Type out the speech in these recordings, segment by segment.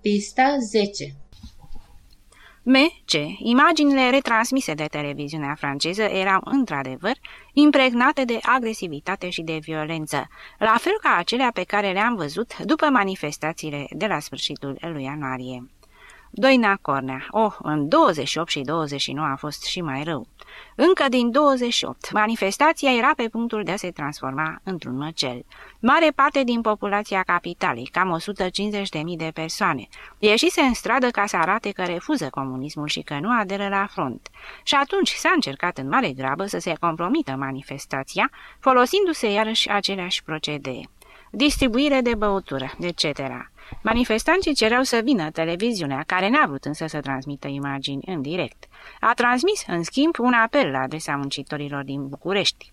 Pista 10 M.C. Imaginile retransmise de televiziunea franceză erau într-adevăr impregnate de agresivitate și de violență, la fel ca acelea pe care le-am văzut după manifestațiile de la sfârșitul lui ianuarie. Doina Cornea. Oh, în 28 și 29 a fost și mai rău. Încă din 28, manifestația era pe punctul de a se transforma într-un măcel. Mare parte din populația capitalei, cam 150.000 de persoane, ieșise în stradă ca să arate că refuză comunismul și că nu aderă la front. Și atunci s-a încercat în mare grabă să se compromită manifestația, folosindu-se iarăși aceleași procedee. Distribuire de băutură, etc. Manifestanții cereau să vină televiziunea, care n-a vrut însă să transmită imagini în direct. A transmis, în schimb, un apel la adresa muncitorilor din București.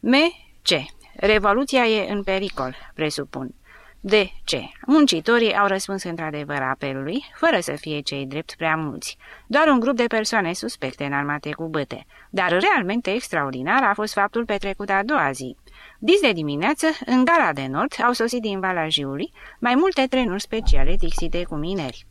M. C. Revoluția e în pericol, presupun. De ce? Muncitorii au răspuns într-adevăr apelului, fără să fie cei drept prea mulți. Doar un grup de persoane suspecte înarmate cu băte. Dar realmente extraordinar a fost faptul petrecut a doua zi. Dis de dimineață, în gara de nord, au sosit din Vala Jiului mai multe trenuri speciale tixite cu mineri.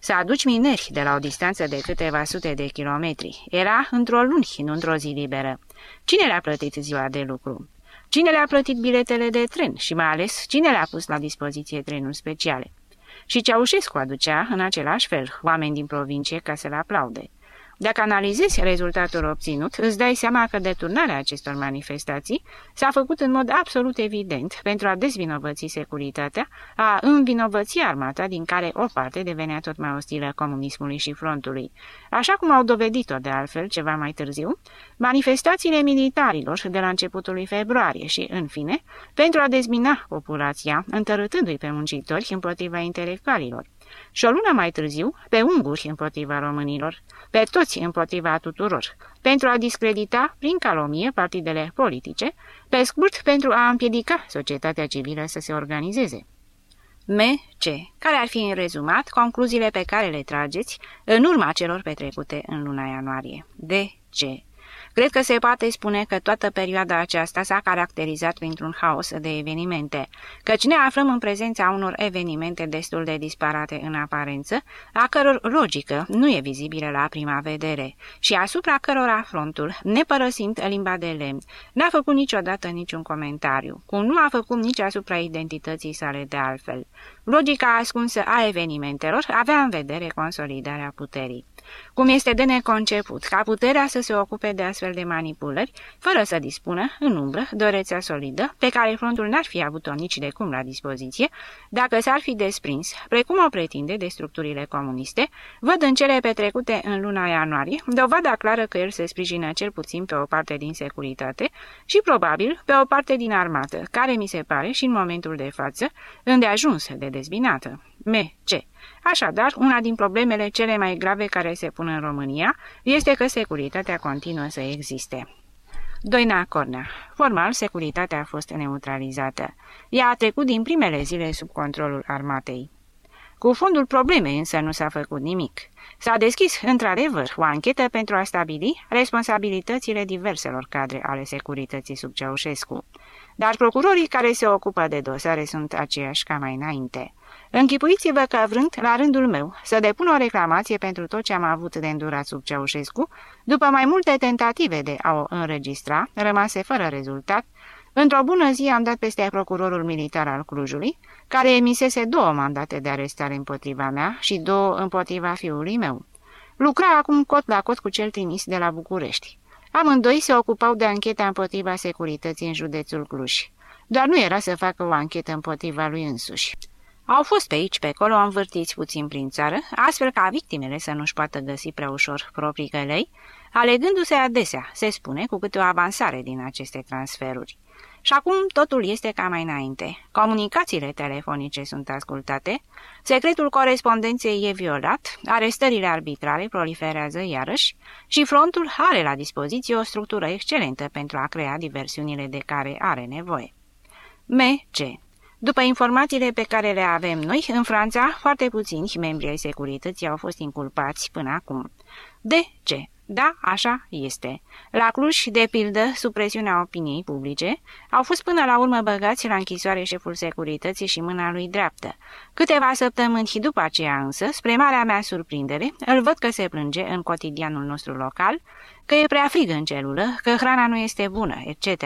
Să aduci mineri de la o distanță de câteva sute de kilometri era într-o luni, nu într-o zi liberă. Cine le-a plătit ziua de lucru? Cine le-a plătit biletele de tren și mai ales cine le-a pus la dispoziție trenuri speciale? Și Ceaușescu aducea, în același fel, oameni din provincie ca să-l aplaude. Dacă analizezi rezultatul obținut, îți dai seama că deturnarea acestor manifestații s-a făcut în mod absolut evident pentru a dezvinovăți securitatea, a învinovăți armata din care o parte devenea tot mai ostilă comunismului și frontului. Așa cum au dovedit-o de altfel ceva mai târziu, manifestațiile militarilor de la începutul lui februarie și, în fine, pentru a dezmina populația, întărâtându-i pe muncitori împotriva intelectualilor și o lună mai târziu pe unguri împotriva românilor, pe toți împotriva tuturor, pentru a discredita prin calomie partidele politice, pe scurt pentru a împiedica societatea civilă să se organizeze. M.C. Care ar fi în rezumat concluziile pe care le trageți în urma celor petrecute în luna ianuarie? D.C. Cred că se poate spune că toată perioada aceasta s-a caracterizat printr-un haos de evenimente, căci ne aflăm în prezența unor evenimente destul de disparate în aparență, a căror logică nu e vizibilă la prima vedere și asupra cărora frontul, nepărăsind limba de lemn, n-a făcut niciodată niciun comentariu, cum nu a făcut nici asupra identității sale de altfel. Logica ascunsă a evenimentelor avea în vedere consolidarea puterii. Cum este de neconceput ca puterea să se ocupe de astfel de manipulări, fără să dispună, în umbră, de o rețea solidă, pe care frontul n-ar fi avut-o nici de cum la dispoziție, dacă s-ar fi desprins, precum o pretinde de structurile comuniste, văd în cele petrecute în luna ianuarie dovada clară că el se sprijină cel puțin pe o parte din securitate și probabil pe o parte din armată, care mi se pare și în momentul de față îndeajuns de dezbinată. M. C. Așadar, una din problemele cele mai grave care se pun în România este că securitatea continuă să existe. Doina Cornea. Formal, securitatea a fost neutralizată. Ea a trecut din primele zile sub controlul armatei. Cu fondul problemei însă nu s-a făcut nimic. S-a deschis, într-adevăr, o anchetă pentru a stabili responsabilitățile diverselor cadre ale securității sub Ceaușescu. Dar procurorii care se ocupă de dosare sunt aceiași ca mai înainte. Închipuiți-vă că vrând, la rândul meu, să depun o reclamație pentru tot ce am avut de îndurat sub Ceaușescu, după mai multe tentative de a o înregistra, rămase fără rezultat, într-o bună zi am dat peste procurorul militar al Clujului, care emisese două mandate de arestare împotriva mea și două împotriva fiului meu. Lucra acum cot la cot cu cel trimis de la București. Amândoi se ocupau de ancheta împotriva securității în județul Cluj. Dar nu era să facă o anchetă împotriva lui însuși. Au fost pe aici, pe acolo, învârtiți puțin prin țară, astfel ca victimele să nu-și poată găsi prea ușor proprii călei, alegându-se adesea, se spune, cu câte o avansare din aceste transferuri. Și acum totul este ca mai înainte. Comunicațiile telefonice sunt ascultate, secretul corespondenței e violat, arestările arbitrare proliferează iarăși și frontul are la dispoziție o structură excelentă pentru a crea diversiunile de care are nevoie. M.C. După informațiile pe care le avem noi, în Franța, foarte puțini membri ai securității au fost inculpați până acum. De ce? Da, așa este. La Cluj, de pildă, sub presiunea opiniei publice, au fost până la urmă băgați la închisoare șeful securității și mâna lui dreaptă. Câteva săptămâni după aceea însă, spre marea mea surprindere, îl văd că se plânge în cotidianul nostru local, că e prea frig în celulă, că hrana nu este bună, etc.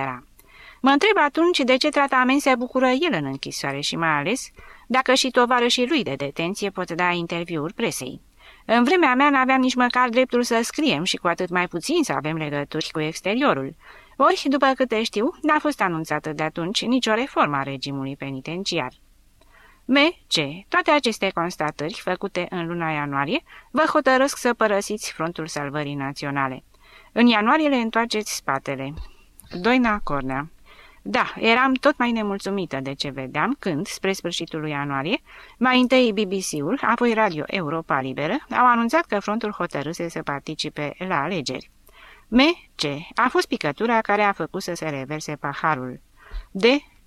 Mă întreb atunci de ce tratament se bucură el în închisoare și mai ales dacă și tovarășii lui de detenție pot da interviuri presei. În vremea mea n-aveam nici măcar dreptul să scriem și cu atât mai puțin să avem legături cu exteriorul. Ori, după câte știu, n-a fost anunțată de atunci nicio reformă a regimului penitenciar. M.C. Toate aceste constatări, făcute în luna ianuarie, vă hotărăsc să părăsiți frontul salvării naționale. În ianuarie le întoarceți spatele. Doina Cornea da, eram tot mai nemulțumită de ce vedeam când, spre sfârșitul lui ianuarie, mai întâi BBC-ul, apoi Radio Europa Liberă, au anunțat că frontul hotărâse să participe la alegeri. M.C. a fost picătura care a făcut să se reverse paharul. D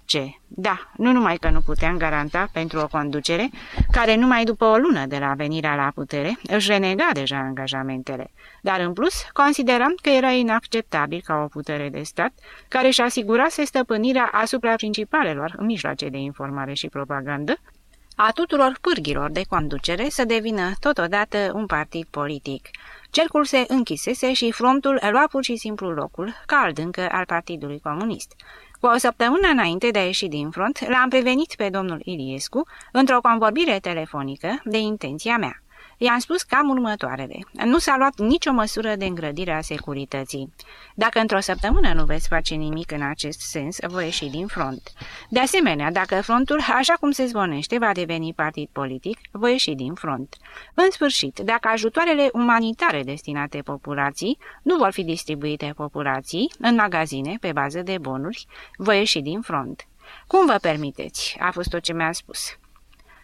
ce? Da, nu numai că nu puteam garanta pentru o conducere care numai după o lună de la venirea la putere își renega deja angajamentele, dar în plus consideram că era inacceptabil ca o putere de stat care își asigurase stăpânirea asupra principalelor mijloace de informare și propagandă a tuturor pârghilor de conducere să devină totodată un partid politic. Cercul se închisese și frontul lua pur și simplu locul, cald încă, al Partidului Comunist. Cu o săptămână înainte de a ieși din front, l-am prevenit pe domnul Iliescu într-o convorbire telefonică de intenția mea. I-am spus cam următoarele. Nu s-a luat nicio măsură de îngrădire a securității. Dacă într-o săptămână nu veți face nimic în acest sens, voi ieși din front. De asemenea, dacă frontul, așa cum se zvonește, va deveni partid politic, voi ieși din front. În sfârșit, dacă ajutoarele umanitare destinate populației nu vor fi distribuite populației în magazine pe bază de bonuri, voi ieși din front. Cum vă permiteți? A fost tot ce mi-a spus.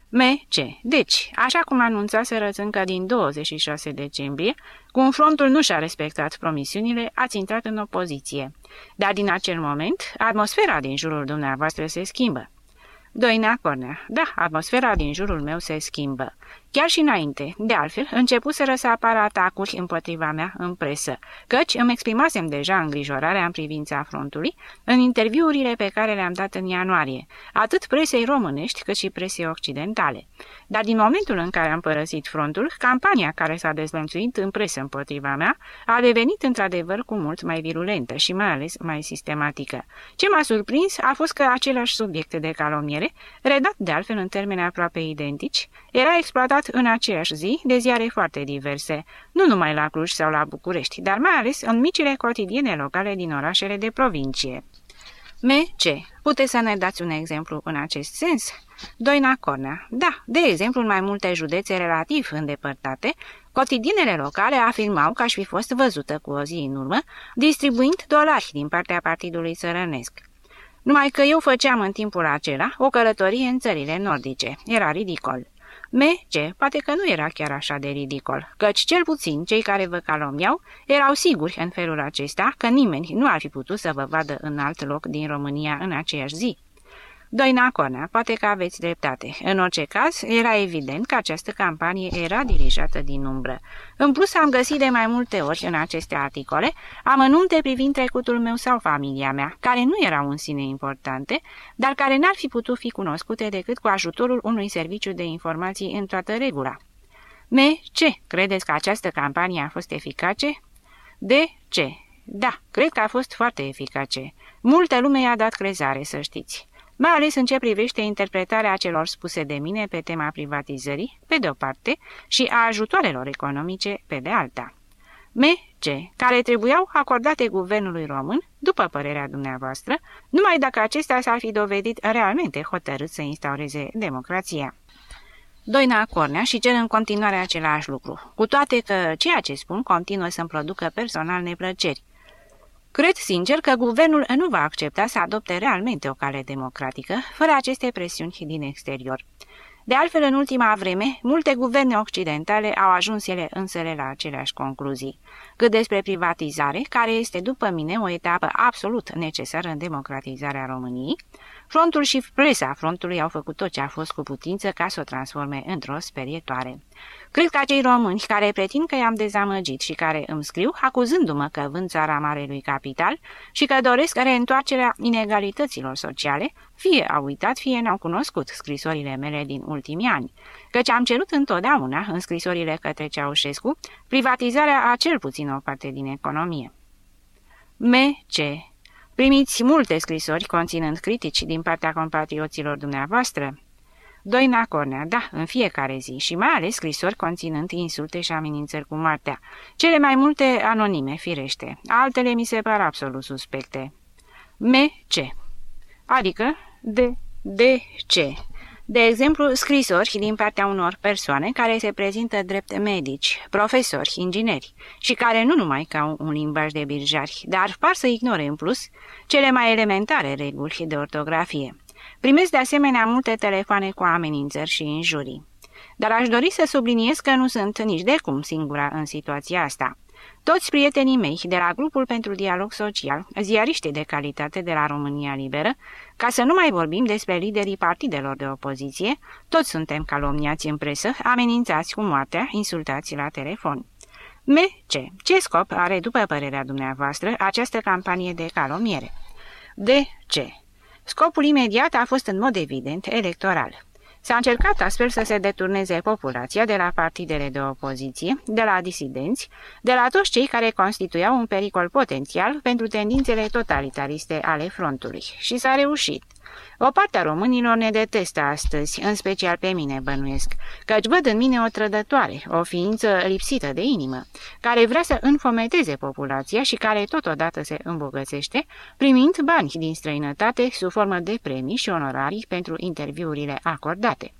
M.C. Deci, așa cum anunțase încă din 26 decembrie, cum frontul nu și-a respectat promisiunile, ați intrat în opoziție. Dar din acel moment, atmosfera din jurul dumneavoastră se schimbă. Doina Cornea. Da, atmosfera din jurul meu se schimbă. Chiar și înainte, de altfel, începuseră să apară atacuri împotriva mea în presă, căci îmi exprimasem deja îngrijorarea în privința frontului în interviurile pe care le-am dat în ianuarie, atât presei românești cât și presei occidentale. Dar din momentul în care am părăsit frontul, campania care s-a dezlănțuit în presă împotriva mea a devenit într-adevăr cu mult mai virulentă și mai ales mai sistematică. Ce m-a surprins a fost că același subiect de calomniere, redat de altfel în termeni aproape identici, era exploatat în aceeași zi de ziare foarte diverse, nu numai la Cluj sau la București, dar mai ales în micile cotidiene locale din orașele de provincie. M.C. Puteți să ne dați un exemplu în acest sens? Doina Cornea. Da, de exemplu, în mai multe județe relativ îndepărtate, cotidienele locale afirmau că aș fi fost văzută cu o zi în urmă, distribuind dolari din partea partidului țărănesc. Numai că eu făceam în timpul acela o călătorie în țările nordice. Era ridicol. M.C. poate că nu era chiar așa de ridicol, căci cel puțin cei care vă calomiau erau siguri în felul acesta că nimeni nu ar fi putut să vă vadă în alt loc din România în aceeași zi. Doina Cornea, poate că aveți dreptate. În orice caz, era evident că această campanie era dirijată din umbră. În plus, am găsit de mai multe ori în aceste articole amănunte privind trecutul meu sau familia mea, care nu erau în sine importante, dar care n-ar fi putut fi cunoscute decât cu ajutorul unui serviciu de informații în toată regula. M. Ce? Credeți că această campanie a fost eficace? De ce? Da, cred că a fost foarte eficace. Multă lume i-a dat crezare, să știți mai ales în ce privește interpretarea celor spuse de mine pe tema privatizării, pe de o parte, și a ajutoarelor economice, pe de alta. M.C. care trebuiau acordate guvernului român, după părerea dumneavoastră, numai dacă acesta s-ar fi dovedit realmente hotărât să instaureze democrația. Doina Cornea și cer în continuare același lucru, cu toate că ceea ce spun continuă să-mi producă personal neplăceri, Cred sincer că guvernul nu va accepta să adopte realmente o cale democratică, fără aceste presiuni din exterior. De altfel, în ultima vreme, multe guverne occidentale au ajuns ele însele la aceleași concluzii. Cât despre privatizare, care este, după mine, o etapă absolut necesară în democratizarea României, Frontul și presa frontului au făcut tot ce a fost cu putință ca să o transforme într-o sperietoare. Cred că acei români care pretind că i-am dezamăgit și care îmi scriu, acuzându-mă că vând țara marelui capital și că doresc reîntoarcerea inegalităților sociale, fie au uitat, fie n-au cunoscut scrisorile mele din ultimii ani, căci am cerut întotdeauna, în scrisorile către Ceaușescu, privatizarea a cel puțin o parte din economie. M.C. Primiți multe scrisori conținând critici din partea compatrioților dumneavoastră? Doina Cornea, da, în fiecare zi și mai ales scrisori conținând insulte și amenințări cu moartea. Cele mai multe anonime, firește. Altele mi se par absolut suspecte. M.C. Adică de, de ce? De exemplu, scrisori din partea unor persoane care se prezintă drept medici, profesori, ingineri și care nu numai că au un limbaj de birjari, dar par să ignore în plus cele mai elementare reguli de ortografie. Primesc de asemenea multe telefoane cu amenințări și injurii. Dar aș dori să subliniez că nu sunt nici de cum singura în situația asta. Toți prietenii mei de la grupul pentru dialog social, ziariștii de calitate de la România Liberă, ca să nu mai vorbim despre liderii partidelor de opoziție, toți suntem calomniați în presă, amenințați cu moartea, insultați la telefon. M. Ce? Ce scop are, după părerea dumneavoastră, această campanie de calomiere? D. Ce? Scopul imediat a fost în mod evident electoral. S-a încercat astfel să se deturneze populația de la partidele de opoziție, de la disidenți, de la toți cei care constituiau un pericol potențial pentru tendințele totalitariste ale frontului. Și s-a reușit. O parte a românilor ne detestă astăzi, în special pe mine bănuiesc, căci văd în mine o trădătoare, o ființă lipsită de inimă, care vrea să înfometeze populația și care totodată se îmbogățește, primind bani din străinătate sub formă de premii și onorarii pentru interviurile acordate.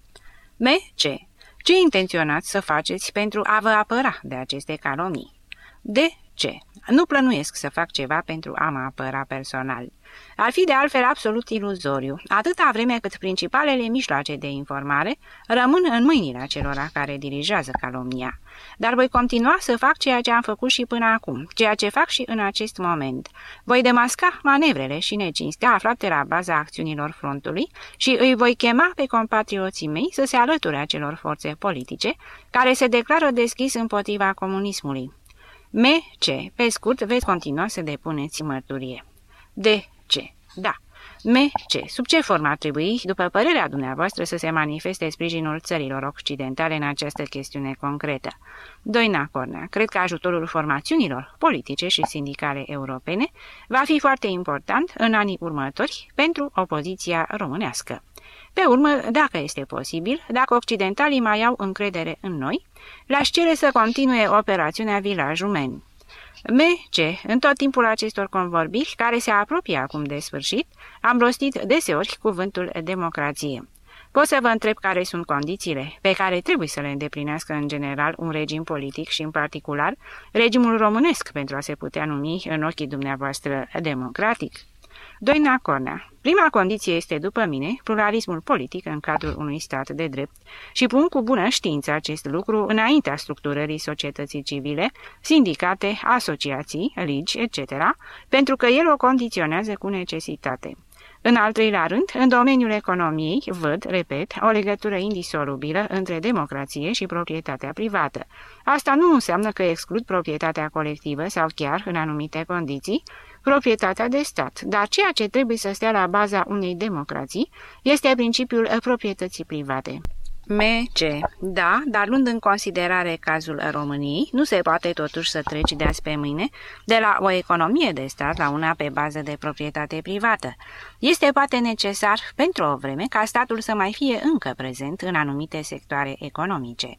M. Ce? Ce intenționați să faceți pentru a vă apăra de aceste calomii? De ce? Nu plănuiesc să fac ceva pentru a mă apăra personal. Ar fi de altfel absolut iluzoriu, atâta vreme cât principalele mijloace de informare rămân în mâinile acelora care dirigează calomnia. Dar voi continua să fac ceea ce am făcut și până acum, ceea ce fac și în acest moment. Voi demasca manevrele și necinstea aflate la baza acțiunilor frontului și îi voi chema pe compatrioții mei să se alăture acelor forțe politice care se declară deschis împotriva comunismului. M.C. Pe scurt, veți continua să depuneți mărturie. De ce? Da. M.C. Sub ce formă ar trebui, după părerea dumneavoastră, să se manifeste sprijinul țărilor occidentale în această chestiune concretă? Doina Cornea, cred că ajutorul formațiunilor politice și sindicale europene va fi foarte important în anii următori pentru opoziția românească. Pe urmă, dacă este posibil, dacă occidentalii mai au încredere în noi, le-aș cere să continue operațiunea Vilajul Men. M.C. În tot timpul acestor convorbiri, care se apropie acum de sfârșit, am rostit deseori cuvântul democrație. Pot să vă întreb care sunt condițiile pe care trebuie să le îndeplinească în general un regim politic și în particular regimul românesc pentru a se putea numi în ochii dumneavoastră democratic? Doina Cornea. Prima condiție este, după mine, pluralismul politic în cadrul unui stat de drept și pun cu bună știință acest lucru înaintea structurării societății civile, sindicate, asociații, ligi, etc., pentru că el o condiționează cu necesitate. În al treilea rând, în domeniul economiei, văd, repet, o legătură indisolubilă între democrație și proprietatea privată. Asta nu înseamnă că exclud proprietatea colectivă sau chiar, în anumite condiții, proprietatea de stat, dar ceea ce trebuie să stea la baza unei democrații este principiul proprietății private. M.C. Da, dar luând în considerare cazul României, nu se poate totuși să treci de azi pe mâine de la o economie de stat la una pe bază de proprietate privată. Este poate necesar, pentru o vreme, ca statul să mai fie încă prezent în anumite sectoare economice.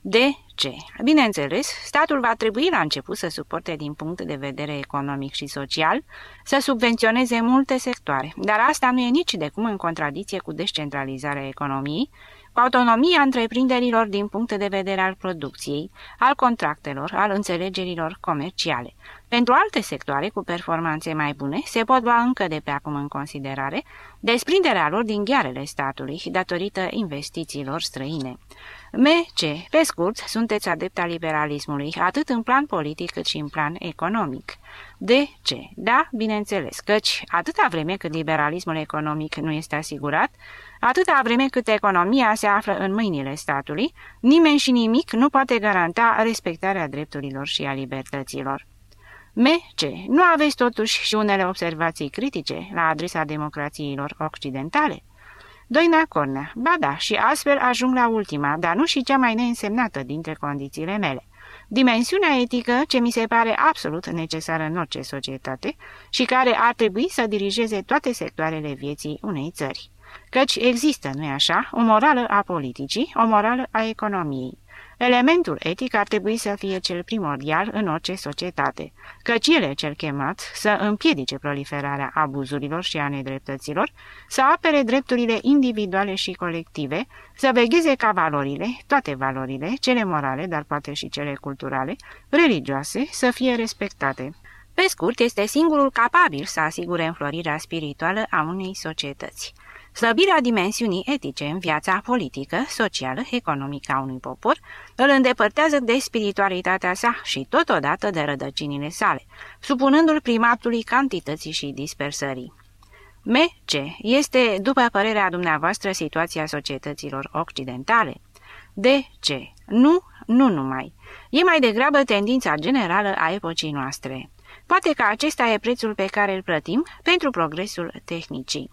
De ce? Bineînțeles, statul va trebui la început să suporte din punct de vedere economic și social, să subvenționeze multe sectoare, dar asta nu e nici de cum în contradicție cu descentralizarea economiei, cu autonomia întreprinderilor din punct de vedere al producției, al contractelor, al înțelegerilor comerciale. Pentru alte sectoare cu performanțe mai bune se pot lua încă de pe acum în considerare desprinderea lor din ghearele statului datorită investițiilor străine. M.C. Pe scurt, sunteți adept al liberalismului, atât în plan politic cât și în plan economic. De ce? Da, bineînțeles, căci atâta vreme cât liberalismul economic nu este asigurat, atâta vreme cât economia se află în mâinile statului, nimeni și nimic nu poate garanta respectarea drepturilor și a libertăților. ce? nu aveți totuși și unele observații critice la adresa democrațiilor occidentale? Doina Cornea, ba da, și astfel ajung la ultima, dar nu și cea mai neînsemnată dintre condițiile mele. Dimensiunea etică ce mi se pare absolut necesară în orice societate și care ar trebui să dirigeze toate sectoarele vieții unei țări. Căci există, nu-i așa, o morală a politicii, o morală a economiei. Elementul etic ar trebui să fie cel primordial în orice societate, căci el e cel chemat să împiedice proliferarea abuzurilor și a nedreptăților, să apere drepturile individuale și colective, să vegheze ca valorile, toate valorile, cele morale, dar poate și cele culturale, religioase, să fie respectate. Pe scurt, este singurul capabil să asigure înflorirea spirituală a unei societăți. Slăbirea dimensiunii etice în viața politică, socială, economică a unui popor îl îndepărtează de spiritualitatea sa și totodată de rădăcinile sale, supunându-l primatului cantității și dispersării. ce este, după părerea dumneavoastră, situația societăților occidentale? De ce? Nu, nu numai. E mai degrabă tendința generală a epocii noastre. Poate că acesta e prețul pe care îl plătim pentru progresul tehnicii.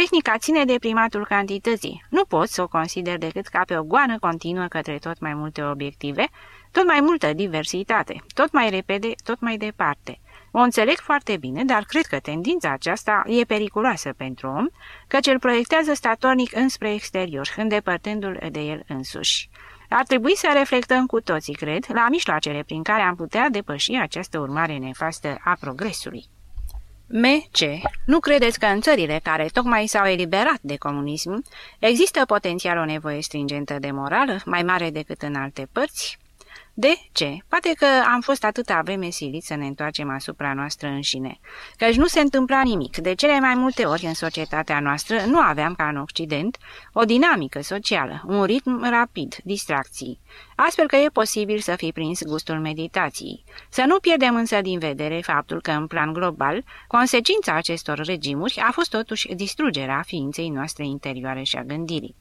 Tehnica ține de primatul cantității. Nu pot să o consider decât ca pe o goană continuă către tot mai multe obiective, tot mai multă diversitate, tot mai repede, tot mai departe. O înțeleg foarte bine, dar cred că tendința aceasta e periculoasă pentru om, căci îl proiectează statornic înspre exterior, îndepărtându-l de el însuși. Ar trebui să reflectăm cu toții, cred, la mijloacele prin care am putea depăși această urmare nefastă a progresului. M.C. Nu credeți că în țările care tocmai s-au eliberat de comunism există potențial o nevoie stringentă de morală, mai mare decât în alte părți? De ce? Poate că am fost atâta vreme siliți să ne întoarcem asupra noastră înșine. Căci nu se întâmpla nimic. De cele mai multe ori în societatea noastră nu aveam ca în Occident o dinamică socială, un ritm rapid, distracții astfel că e posibil să fi prins gustul meditației. Să nu pierdem însă din vedere faptul că, în plan global, consecința acestor regimuri a fost totuși distrugerea ființei noastre interioare și a gândirii.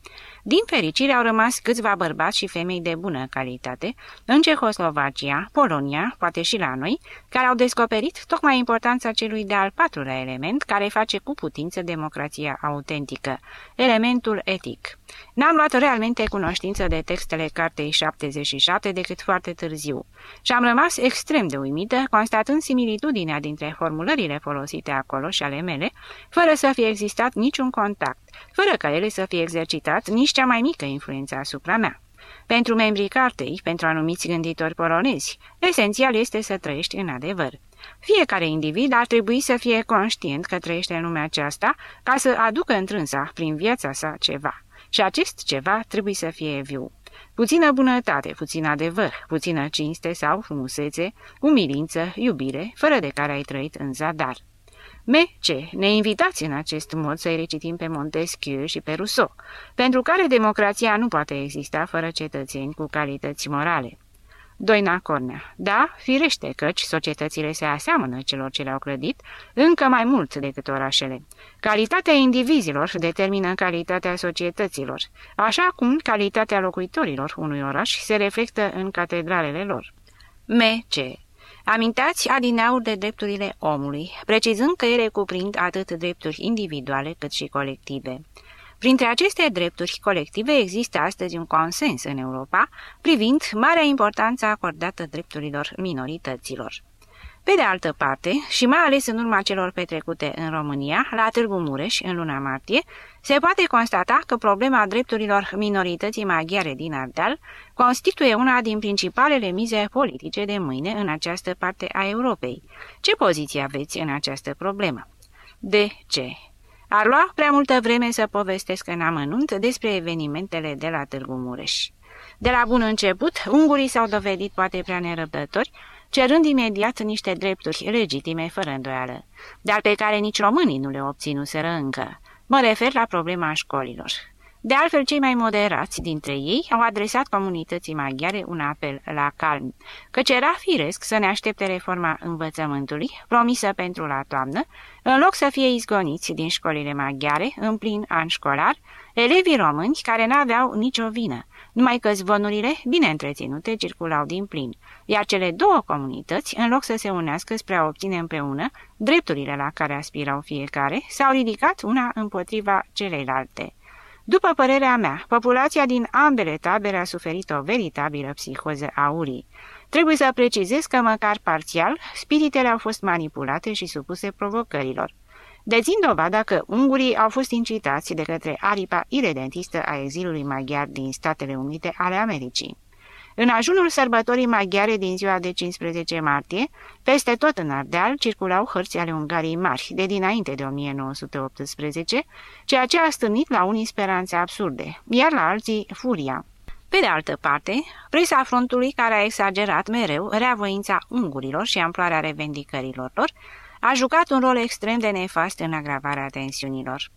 Din fericire au rămas câțiva bărbați și femei de bună calitate în Cehoslovacia, Polonia, poate și la noi, care au descoperit tocmai importanța celui de-al patrulea element care face cu putință democrația autentică, elementul etic. N-am luat realmente cunoștință de textele cartei 77 decât foarte târziu și am rămas extrem de uimită, constatând similitudinea dintre formulările folosite acolo și ale mele, fără să fie existat niciun contact, fără ca ele să fie exercitat nici cea mai mică influență asupra mea. Pentru membrii cartei, pentru anumiți gânditori polonezi, esențial este să trăiești în adevăr. Fiecare individ ar trebui să fie conștient că trăiește în lumea aceasta ca să aducă întrânsa prin viața sa ceva. Și acest ceva trebuie să fie viu. Puțină bunătate, puțin adevăr, puțină cinste sau frumusețe, umilință, iubire, fără de care ai trăit în zadar. Ce ne invitați în acest mod să-i recitim pe Montesquieu și pe Rousseau, pentru care democrația nu poate exista fără cetățeni cu calități morale. Doina Cornea. Da, firește căci societățile se aseamănă celor ce le-au clădit, încă mai mult decât orașele. Calitatea indivizilor determină calitatea societăților, așa cum calitatea locuitorilor unui oraș se reflectă în catedralele lor. M.C. Amintați adineauri de drepturile omului, precizând că ele cuprind atât drepturi individuale cât și colective. Printre aceste drepturi colective există astăzi un consens în Europa privind marea importanță acordată drepturilor minorităților. Pe de altă parte, și mai ales în urma celor petrecute în România, la Târgu Mureș, în luna martie, se poate constata că problema drepturilor minorității maghiare din Ardeal constituie una din principalele mize politice de mâine în această parte a Europei. Ce poziție aveți în această problemă? De ce? Ar lua prea multă vreme să povestesc în amănunt despre evenimentele de la Târgu Mureș. De la bun început, ungurii s-au dovedit poate prea nerăbdători, cerând imediat niște drepturi legitime fără îndoială, dar pe care nici românii nu le obținuseră încă. Mă refer la problema școlilor. De altfel, cei mai moderați dintre ei au adresat comunității maghiare un apel la calm, căci era firesc să ne aștepte reforma învățământului, promisă pentru la toamnă, în loc să fie izgoniți din școlile maghiare, în plin an școlar, elevii români care n-aveau nicio vină, numai că zvonurile, bine întreținute, circulau din plin, iar cele două comunități, în loc să se unească spre a obține împreună drepturile la care aspirau fiecare, s-au ridicat una împotriva celeilalte. După părerea mea, populația din ambele tabere a suferit o veritabilă psihoză aurii. Trebuie să precizez că, măcar parțial, spiritele au fost manipulate și supuse provocărilor. Dețin dovada că ungurii au fost incitați de către aripa iredentistă a exilului maghiar din Statele Unite ale Americii. În ajunul sărbătorii maghiare din ziua de 15 martie, peste tot în Ardeal circulau hărți ale Ungariei mari, de dinainte de 1918, ceea ce a stârnit la unii speranțe absurde, iar la alții furia. Pe de altă parte, presa frontului care a exagerat mereu reavoința ungurilor și amploarea revendicărilor lor, a jucat un rol extrem de nefast în agravarea tensiunilor.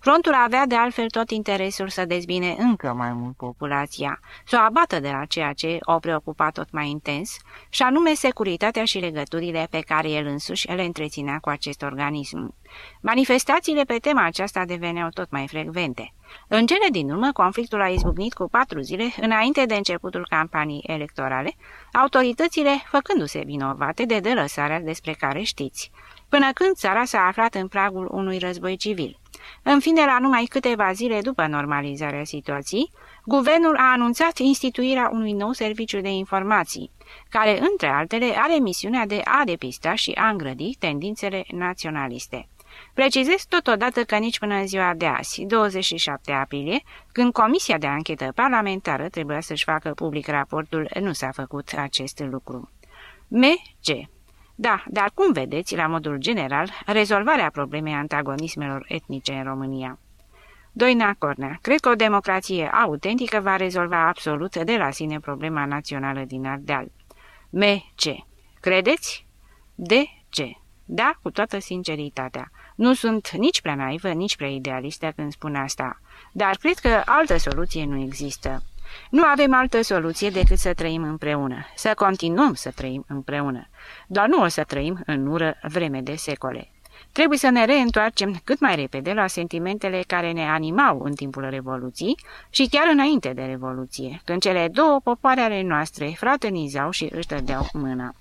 Frontul avea de altfel tot interesul să dezbine încă mai mult populația, să o abată de la ceea ce o preocupa tot mai intens, și anume securitatea și legăturile pe care el însuși le întreținea cu acest organism. Manifestațiile pe tema aceasta deveneau tot mai frecvente. În cele din urmă, conflictul a izbucnit cu patru zile înainte de începutul campaniei electorale, autoritățile făcându-se vinovate de delăsarea despre care știți, până când țara s-a aflat în pragul unui război civil. În fine, la numai câteva zile după normalizarea situației, guvernul a anunțat instituirea unui nou serviciu de informații, care, între altele, are misiunea de a depista și a îngrădi tendințele naționaliste. Precizez totodată că nici până în ziua de azi, 27 aprilie, când Comisia de Anchetă Parlamentară trebuia să-și facă public raportul, nu s-a făcut acest lucru. M.G. Da, dar cum vedeți, la modul general, rezolvarea problemei antagonismelor etnice în România? Doina Cornea, cred că o democrație autentică va rezolva absolut de la sine problema națională din Ardeal. M. C. Credeți? D. C. Da, cu toată sinceritatea. Nu sunt nici prea naivă, nici prea idealistă când spun asta, dar cred că altă soluție nu există. Nu avem altă soluție decât să trăim împreună, să continuăm să trăim împreună. Doar nu o să trăim în ură vreme de secole. Trebuie să ne reîntoarcem cât mai repede la sentimentele care ne animau în timpul Revoluției și chiar înainte de Revoluție, când cele două popoare ale noastre fraternizau și își dădeau mâna.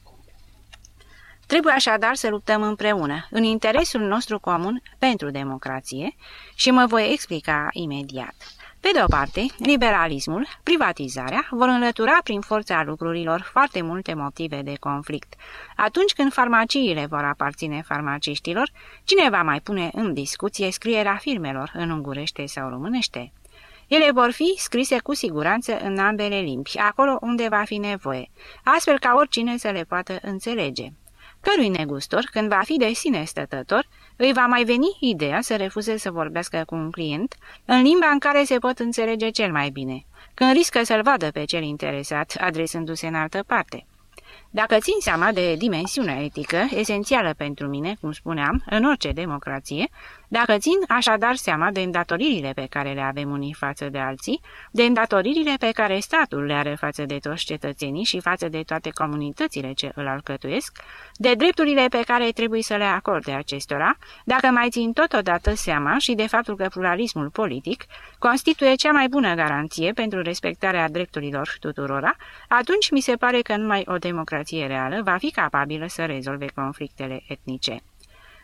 Trebuie așadar să luptăm împreună, în interesul nostru comun, pentru democrație și mă voi explica imediat. Pe de o parte, liberalismul, privatizarea vor înlătura prin forța lucrurilor foarte multe motive de conflict. Atunci când farmaciile vor aparține farmaciștilor, cine va mai pune în discuție scrierea firmelor în ungurește sau românește? Ele vor fi scrise cu siguranță în ambele limbi, acolo unde va fi nevoie, astfel ca oricine să le poată înțelege. Cărui negustor, când va fi de sine stătător, îi va mai veni ideea să refuze să vorbească cu un client în limba în care se pot înțelege cel mai bine, când riscă să-l vadă pe cel interesat adresându-se în altă parte. Dacă țin seama de dimensiunea etică, esențială pentru mine, cum spuneam, în orice democrație, dacă țin așadar seama de îndatoririle pe care le avem unii față de alții, de îndatoririle pe care statul le are față de toți cetățenii și față de toate comunitățile ce îl alcătuiesc, de drepturile pe care trebuie să le acorde acestora, dacă mai țin totodată seama și de faptul că pluralismul politic constituie cea mai bună garanție pentru respectarea drepturilor tuturora, atunci mi se pare că numai o democrație reală va fi capabilă să rezolve conflictele etnice.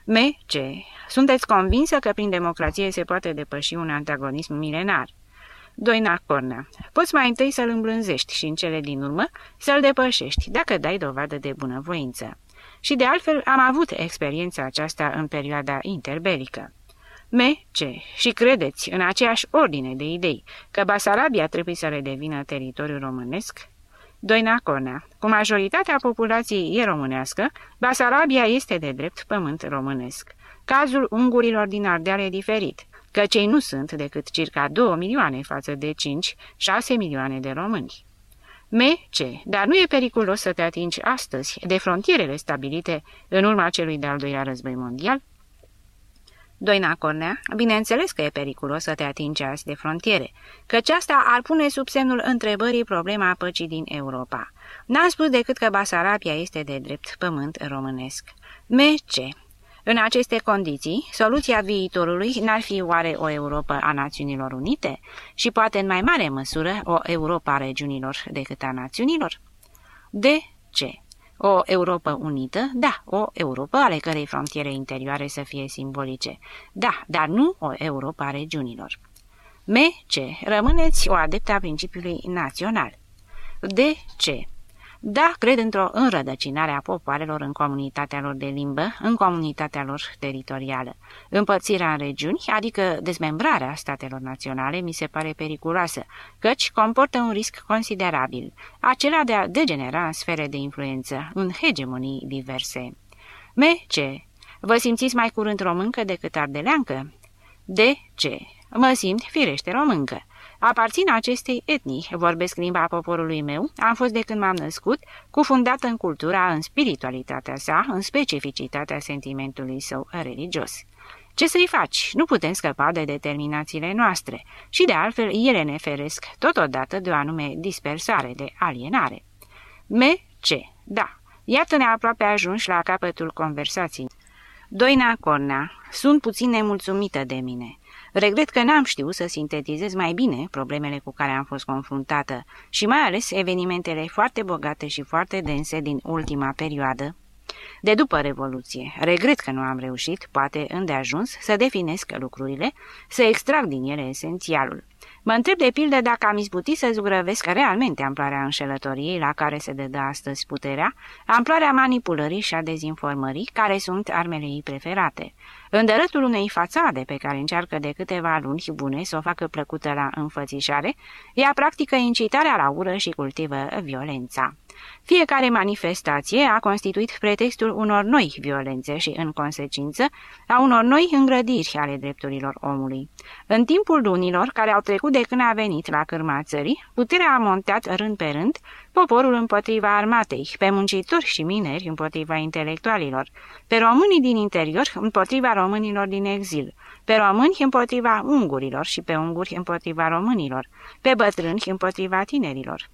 M.C. Sunteți convinsă că prin democrație se poate depăși un antagonism milenar? Doina Cornea. Poți mai întâi să-l îmblânzești și în cele din urmă să-l depășești, dacă dai dovadă de bunăvoință. Și de altfel am avut experiența aceasta în perioada interbelică. M.C. Și credeți, în aceeași ordine de idei, că Basarabia trebuie să redevină teritoriu românesc? Doina Cornea. Cu majoritatea populației e românească, Basarabia este de drept pământ românesc. Cazul ungurilor din Ardeal e diferit, că cei nu sunt decât circa 2 milioane față de 5-6 milioane de români. M.C. Dar nu e periculos să te atingi astăzi de frontierele stabilite în urma celui de-al doilea război mondial? Doina Cornea, bineînțeles că e periculos să te atingi azi de frontiere, căci asta ar pune sub semnul întrebării problema păcii din Europa. N-am spus decât că Basarabia este de drept pământ românesc. Merce. În aceste condiții, soluția viitorului n-ar fi oare o Europa a Națiunilor Unite și poate în mai mare măsură o Europa a regiunilor decât a națiunilor? De ce? O Europa unită? Da, o Europa ale cărei frontiere interioare să fie simbolice. Da, dar nu o Europa a regiunilor. Me, ce? Rămâneți o adeptă a principiului național. De ce? Da, cred într-o înrădăcinare a popoarelor în comunitatea lor de limbă, în comunitatea lor teritorială. Împărțirea în regiuni, adică dezmembrarea statelor naționale, mi se pare periculoasă, căci comportă un risc considerabil, acela de a degenera în sfere de influență, în hegemonii diverse. Me, ce? Vă simțiți mai curând româncă decât ardeleancă? De ce? Mă simt firește româncă. Aparțin acestei etnii, vorbesc limba poporului meu, am fost de când m-am născut, cufundată în cultura, în spiritualitatea sa, în specificitatea sentimentului său religios. Ce să-i faci? Nu putem scăpa de determinațiile noastre și de altfel ele ne feresc totodată de o anume dispersare, de alienare. Me, ce? Da, iată-ne aproape ajunși la capătul conversației. Doina Cornea, sunt puțin nemulțumită de mine. Regret că n-am știut să sintetizez mai bine problemele cu care am fost confruntată și mai ales evenimentele foarte bogate și foarte dense din ultima perioadă de după Revoluție. Regret că nu am reușit, poate îndeajuns, să definesc lucrurile, să extrag din ele esențialul. Mă întreb de pildă dacă am izbutit să zugrăvesc realmente amploarea înșelătoriei la care se dă astăzi puterea, amploarea manipulării și a dezinformării, care sunt armele ei preferate. Îndărătul unei fațade pe care încearcă de câteva luni bune să o facă plăcută la înfățișare, ea practică incitarea la ură și cultivă violența. Fiecare manifestație a constituit pretextul unor noi violențe și, în consecință, a unor noi îngrădiri ale drepturilor omului. În timpul lunilor care au trecut de când a venit la cârma țării, puterea a montat rând pe rând poporul împotriva armatei, pe muncitori și mineri împotriva intelectualilor, pe românii din interior împotriva românilor din exil, pe români împotriva ungurilor și pe unguri împotriva românilor, pe bătrâni împotriva tinerilor.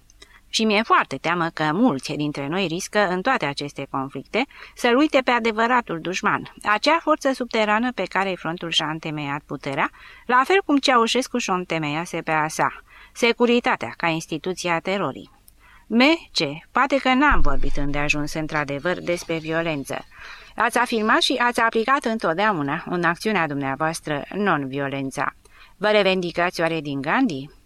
Și mi-e foarte teamă că mulți dintre noi riscă în toate aceste conflicte să-l uite pe adevăratul dușman, acea forță subterană pe care frontul și-a întemeiat puterea, la fel cum Ceaușescu și-o întemeiase pe a sa, securitatea ca instituția terorii. Me, ce? Poate că n-am vorbit îndeajuns într-adevăr despre violență. Ați afirmat și ați aplicat întotdeauna în acțiunea dumneavoastră non-violența. Vă revendicați oare din Gandhi?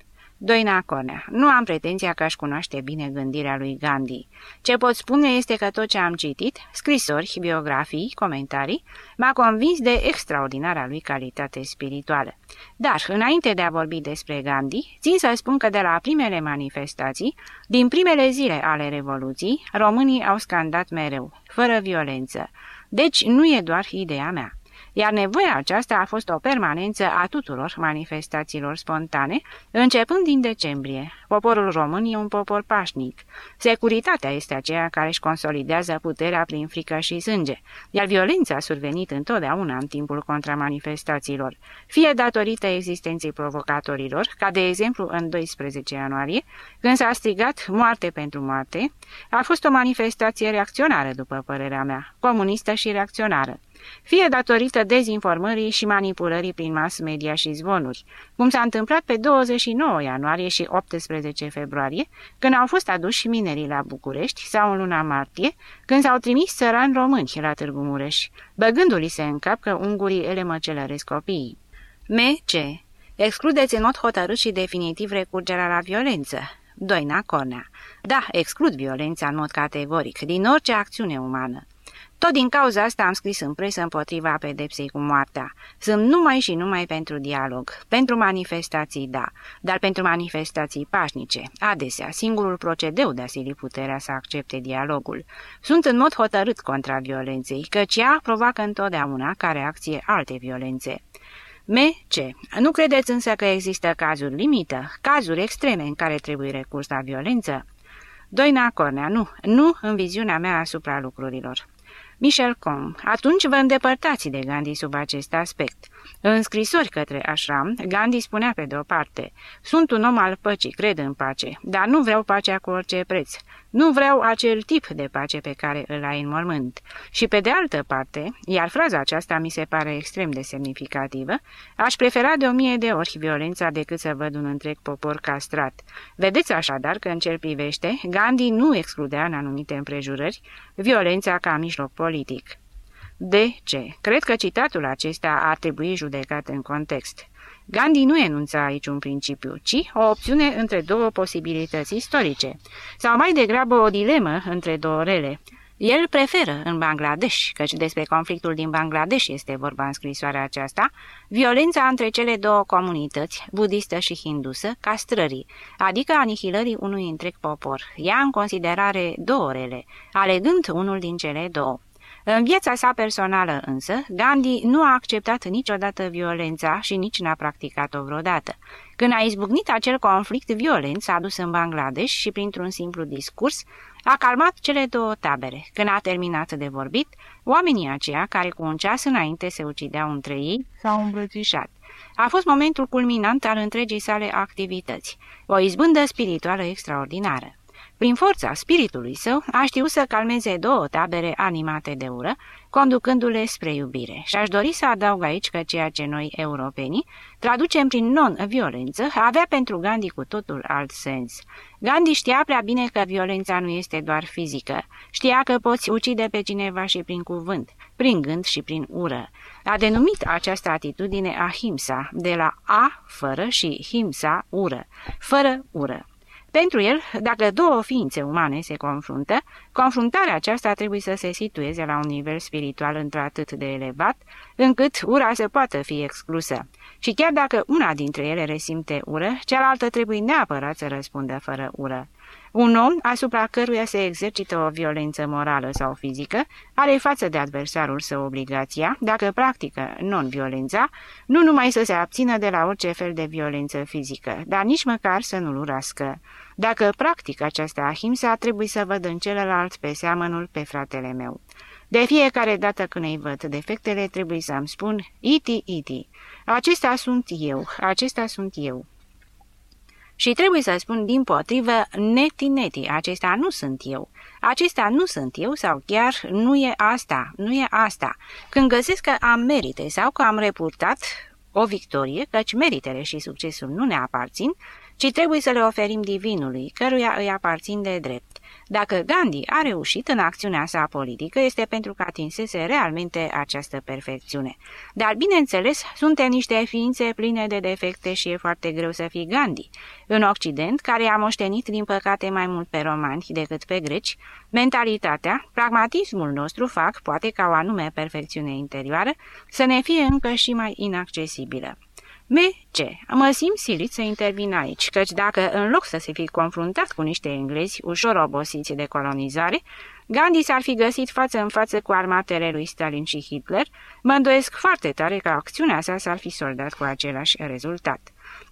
Doina Conea, nu am pretenția că aș cunoaște bine gândirea lui Gandhi. Ce pot spune este că tot ce am citit, scrisori, biografii, comentarii, m-a convins de extraordinara lui calitate spirituală. Dar, înainte de a vorbi despre Gandhi, țin să spun că de la primele manifestații, din primele zile ale Revoluției, românii au scandat mereu, fără violență. Deci nu e doar ideea mea iar nevoia aceasta a fost o permanență a tuturor manifestațiilor spontane, începând din decembrie. Poporul român e un popor pașnic. Securitatea este aceea care își consolidează puterea prin frică și sânge, iar violența a survenit întotdeauna în timpul contramanifestațiilor, fie datorită existenței provocatorilor, ca de exemplu în 12 ianuarie, când s-a strigat moarte pentru moarte, a fost o manifestație reacționară, după părerea mea, comunistă și reacționară fie datorită dezinformării și manipulării prin mass media și zvonuri, cum s-a întâmplat pe 29 ianuarie și 18 februarie, când au fost aduși minerii la București, sau în luna martie, când s-au trimis țărani români la Târgu Mureș, băgându-li se în cap că ungurii ele măcelăresc copiii. M.C. Excludeți în mod hotărât și definitiv recurgerea la violență. Doina Cornea. Da, exclud violența în mod categoric din orice acțiune umană. Tot din cauza asta am scris în presă împotriva pedepsei cu moartea. Sunt numai și numai pentru dialog, pentru manifestații, da, dar pentru manifestații pașnice. Adesea, singurul procedeu de a sili puterea să accepte dialogul. Sunt în mod hotărât contra violenței, căci ea provoacă întotdeauna ca reacție alte violențe. M.C. Nu credeți însă că există cazuri limită, cazuri extreme în care trebuie recurs la violență? Doina Cornea, nu, nu în viziunea mea asupra lucrurilor. Michel Com, atunci vă îndepărtați de Gandhi sub acest aspect. În scrisori către Ashram, Gandhi spunea pe de o parte, Sunt un om al păcii, cred în pace, dar nu vreau pacea cu orice preț. Nu vreau acel tip de pace pe care îl ai în mormânt. Și pe de altă parte, iar fraza aceasta mi se pare extrem de semnificativă, aș prefera de o mie de ori violența decât să văd un întreg popor castrat. Vedeți așadar că în cel privește, Gandhi nu excludea în anumite împrejurări violența ca mijloc politic. De ce? Cred că citatul acesta ar trebui judecat în context. Gandhi nu enunța aici un principiu, ci o opțiune între două posibilități istorice, sau mai degrabă o dilemă între două rele. El preferă în Bangladesh, căci despre conflictul din Bangladesh este vorba în scrisoarea aceasta, violența între cele două comunități, budistă și hindusă, castrării, adică anihilării unui întreg popor. Ia în considerare două rele, alegând unul din cele două. În viața sa personală însă, Gandhi nu a acceptat niciodată violența și nici n-a practicat-o vreodată. Când a izbucnit acel conflict violent, s-a dus în Bangladesh și, printr-un simplu discurs, a calmat cele două tabere. Când a terminat de vorbit, oamenii aceia, care cu un ceas înainte se ucideau între ei, s-au îmbrățișat. A fost momentul culminant al întregii sale activități, o izbândă spirituală extraordinară. Prin forța spiritului său, a știut să calmeze două tabere animate de ură, conducându-le spre iubire. Și aș dori să adaug aici că ceea ce noi, europenii, traducem prin non-violență, avea pentru Gandhi cu totul alt sens. Gandhi știa prea bine că violența nu este doar fizică. Știa că poți ucide pe cineva și prin cuvânt, prin gând și prin ură. A denumit această atitudine ahimsa, de la a, fără, și himsa, ură, fără ură. Pentru el, dacă două ființe umane se confruntă, confruntarea aceasta trebuie să se situeze la un nivel spiritual într-atât de elevat, încât ura să poată fi exclusă. Și chiar dacă una dintre ele resimte ură, cealaltă trebuie neapărat să răspundă fără ură. Un om asupra căruia se exercită o violență morală sau fizică are față de adversarul său obligația, dacă practică non-violența, nu numai să se abțină de la orice fel de violență fizică, dar nici măcar să nu-l urască. Dacă practic această ahimsa, trebuie să văd în celălalt pe seamănul pe fratele meu. De fiecare dată când îi văd defectele, trebuie să-mi spun, iti, iti, acesta sunt eu, acesta sunt eu. Și trebuie să spun din potrivă, neti, neti, acesta nu sunt eu. Acesta nu sunt eu sau chiar nu e asta, nu e asta. Când găsesc că am merite sau că am reputat o victorie, căci meritele și succesul nu ne aparțin, ci trebuie să le oferim divinului, căruia îi aparțin de drept. Dacă Gandhi a reușit în acțiunea sa politică, este pentru că atinsese realmente această perfecțiune. Dar, bineînțeles, suntem niște ființe pline de defecte și e foarte greu să fii Gandhi. În Occident, care a moștenit, din păcate, mai mult pe romanți decât pe greci, mentalitatea, pragmatismul nostru fac, poate ca o anume perfecțiune interioară, să ne fie încă și mai inaccesibilă. Ce? Mă simt silit să intervin aici, căci dacă în loc să se fi confruntat cu niște englezi ușor obosiți de colonizare, Gandhi s-ar fi găsit față în față cu armatele lui Stalin și Hitler, mă îndoiesc foarte tare că acțiunea sa s-ar fi soldat cu același rezultat.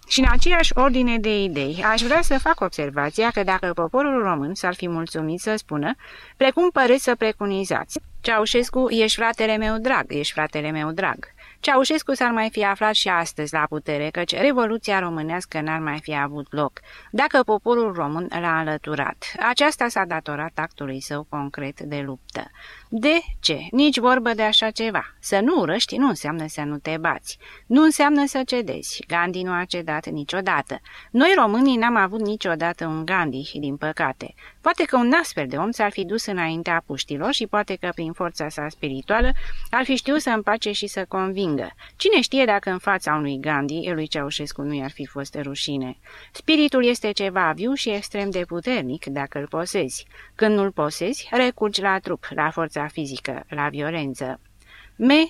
Și în aceeași ordine de idei, aș vrea să fac observația că dacă poporul român s-ar fi mulțumit să spună, precum păreți să preconizați, Ceaușescu, ești fratele meu drag, ești fratele meu drag. Ceaușescu s-ar mai fi aflat și astăzi la putere, căci Revoluția românească n-ar mai fi avut loc, dacă poporul român l-a alăturat. Aceasta s-a datorat actului său concret de luptă. De ce? Nici vorbă de așa ceva. Să nu urăști nu înseamnă să nu te bați. Nu înseamnă să cedezi. Gandhi nu a cedat niciodată. Noi românii n-am avut niciodată un Gandhi, din păcate. Poate că un astfel de om s-ar fi dus înaintea puștilor și poate că prin forța sa spirituală ar fi știut să împace și să convingă. Cine știe dacă în fața unui Gandhi, lui Ceaușescu nu i-ar fi fost rușine. Spiritul este ceva viu și extrem de puternic dacă îl posezi. Când nu-l posezi, recurgi la trup, la forța fizică, la violență.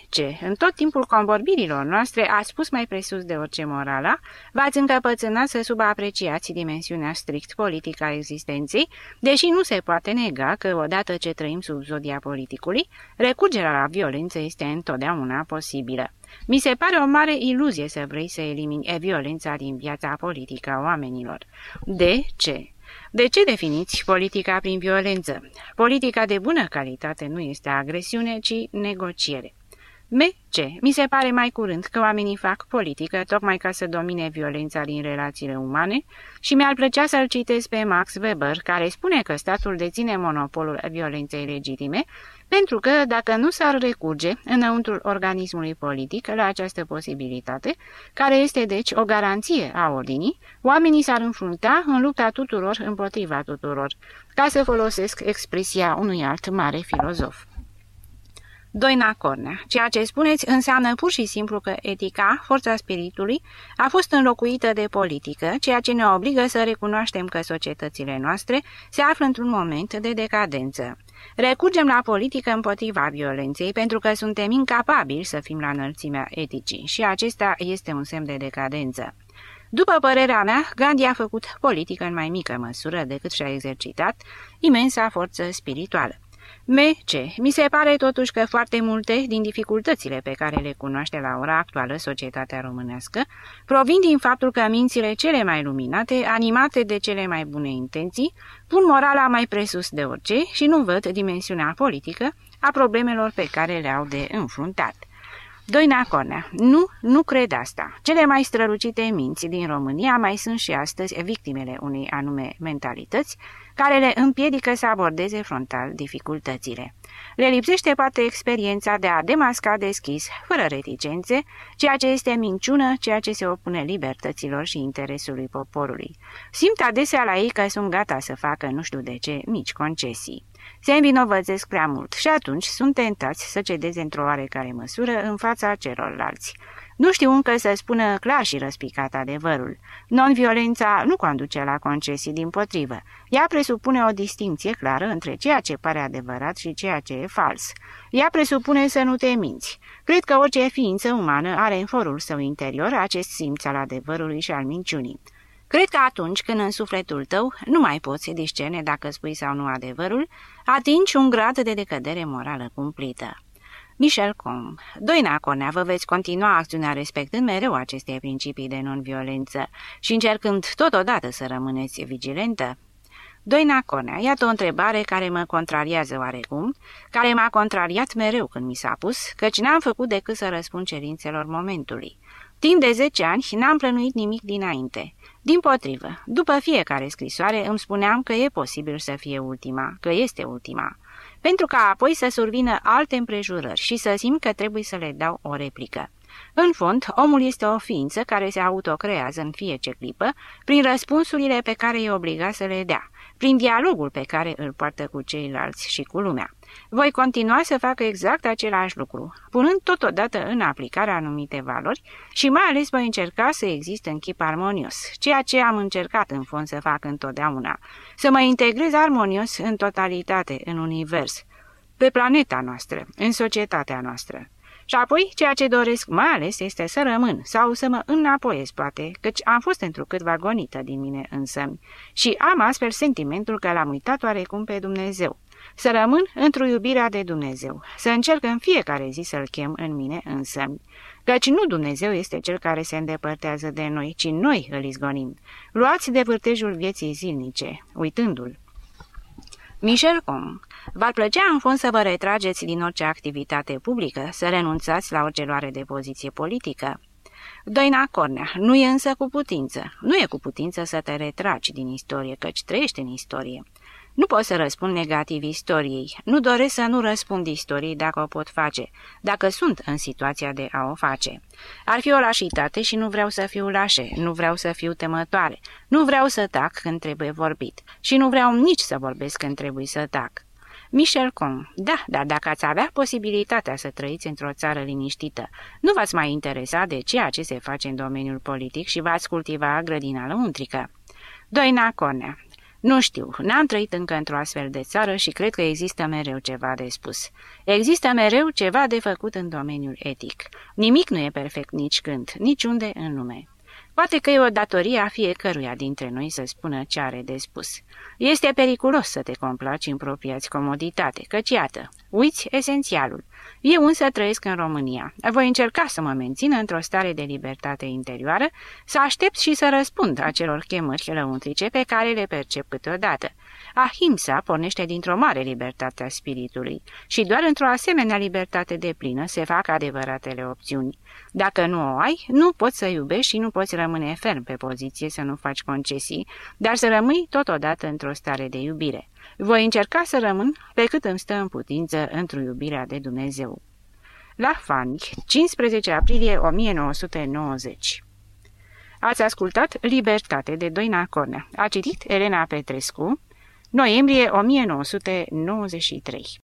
ce, în tot timpul convorbirilor noastre, a spus mai presus de orice morala, v-ați încăpățânat să subapreciați dimensiunea strict politică a existenței, deși nu se poate nega că, odată ce trăim sub zodia politicului, recurgerea la violență este întotdeauna posibilă. Mi se pare o mare iluzie să vrei să elimini violența din viața politică a oamenilor. De ce? De ce definiți politica prin violență? Politica de bună calitate nu este agresiune, ci negociere. M.C. Mi se pare mai curând că oamenii fac politică tocmai ca să domine violența din relațiile umane și mi-ar plăcea să-l citesc pe Max Weber, care spune că statul deține monopolul violenței legitime, pentru că dacă nu s-ar recurge înăuntrul organismului politic la această posibilitate, care este deci o garanție a ordinii, oamenii s-ar înfrunta în lupta tuturor împotriva tuturor, ca să folosesc expresia unui alt mare filozof. Doina Cornea. Ceea ce spuneți înseamnă pur și simplu că etica, forța spiritului, a fost înlocuită de politică, ceea ce ne obligă să recunoaștem că societățile noastre se află într-un moment de decadență. Recurgem la politică împotriva violenței pentru că suntem incapabili să fim la înălțimea eticii și acesta este un semn de decadență. După părerea mea, Gandhi a făcut politică în mai mică măsură decât și-a exercitat imensa forță spirituală. M.C. Mi se pare totuși că foarte multe din dificultățile pe care le cunoaște la ora actuală societatea românească provin din faptul că mințile cele mai luminate, animate de cele mai bune intenții, pun morala mai presus de orice și nu văd dimensiunea politică a problemelor pe care le-au de înfruntat. Doina Cornea, nu, nu cred asta. Cele mai strălucite minți din România mai sunt și astăzi victimele unei anume mentalități, care le împiedică să abordeze frontal dificultățile. Le lipsește poate experiența de a demasca deschis, fără reticențe, ceea ce este minciună, ceea ce se opune libertăților și interesului poporului. Simt adesea la ei că sunt gata să facă nu știu de ce mici concesii. Se învinovățesc prea mult și atunci sunt tentați să cedeze într-o oarecare măsură în fața celorlalți. Nu știu încă să spună clar și răspicat adevărul. Non-violența nu conduce la concesii din potrivă. Ea presupune o distinție clară între ceea ce pare adevărat și ceea ce e fals. Ea presupune să nu te minți. Cred că orice ființă umană are în forul său interior acest simț al adevărului și al minciunii. Cred că atunci când în sufletul tău nu mai poți discerne dacă spui sau nu adevărul, atingi un grad de decădere morală cumplită. Michel Com. Doina Conea, vă veți continua acțiunea respectând mereu aceste principii de non-violență și încercând totodată să rămâneți vigilentă? Doina Conea, iată o întrebare care mă contrariază oarecum, care m-a contrariat mereu când mi s-a pus, căci n-am făcut decât să răspund cerințelor momentului. Timp de 10 ani n-am plănuit nimic dinainte. Din potrivă, după fiecare scrisoare îmi spuneam că e posibil să fie ultima, că este ultima pentru ca apoi să survină alte împrejurări și să simt că trebuie să le dau o replică. În fond, omul este o ființă care se autocrează în fiecare clipă prin răspunsurile pe care e obligat să le dea, prin dialogul pe care îl poartă cu ceilalți și cu lumea. Voi continua să fac exact același lucru, punând totodată în aplicare anumite valori și mai ales voi încerca să exist în chip armonios, ceea ce am încercat în fond să fac întotdeauna, să mă integrez armonios în totalitate, în univers, pe planeta noastră, în societatea noastră. Și apoi, ceea ce doresc mai ales este să rămân sau să mă înapoiez, poate, căci am fost întrucât vagonită din mine însă și am astfel sentimentul că l-am uitat oarecum pe Dumnezeu. Să rămân într-o iubirea de Dumnezeu, să încerc în fiecare zi să-L chem în mine însă. Căci nu Dumnezeu este Cel care se îndepărtează de noi, ci noi îl izgonim. Luați de vârtejul vieții zilnice, uitându-l. Michel Com, v-ar plăcea în fond să vă retrageți din orice activitate publică, să renunțați la orice luare de poziție politică? Doina Cornea, nu e însă cu putință. Nu e cu putință să te retragi din istorie, căci trăiești în istorie. Nu pot să răspund negativ istoriei. Nu doresc să nu răspund istoriei dacă o pot face, dacă sunt în situația de a o face. Ar fi o lașitate și nu vreau să fiu lașe, nu vreau să fiu temătoare, nu vreau să tac când trebuie vorbit și nu vreau nici să vorbesc când trebuie să tac. Michel Com, da, dar dacă ați avea posibilitatea să trăiți într-o țară liniștită, nu v-ați mai interesa de ceea ce se face în domeniul politic și v-ați cultiva grădina lăuntrică. Doina Cornea, nu știu, n-am trăit încă într-o astfel de țară și cred că există mereu ceva de spus. Există mereu ceva de făcut în domeniul etic. Nimic nu e perfect nici când, niciunde în lume. Poate că e o datorie a fiecăruia dintre noi să spună ce are de spus. Este periculos să te complaci în propria-ți comoditate, căci iată, uiți esențialul. Eu însă trăiesc în România. Voi încerca să mă mențin într-o stare de libertate interioară, să aștept și să răspund acelor chemări lăuntrice pe care le percep câteodată. Ahimsa pornește dintr-o mare libertate a spiritului și doar într-o asemenea libertate de plină se fac adevăratele opțiuni. Dacă nu o ai, nu poți să iubești și nu poți rămâne ferm pe poziție să nu faci concesii, dar să rămâi totodată într-o stare de iubire. Voi încerca să rămân pe cât îmi stă în putință într-o iubirea de Dumnezeu. La Fani, 15 aprilie 1990 Ați ascultat Libertate de Doina Cornea. A citit Elena Petrescu, noiembrie 1993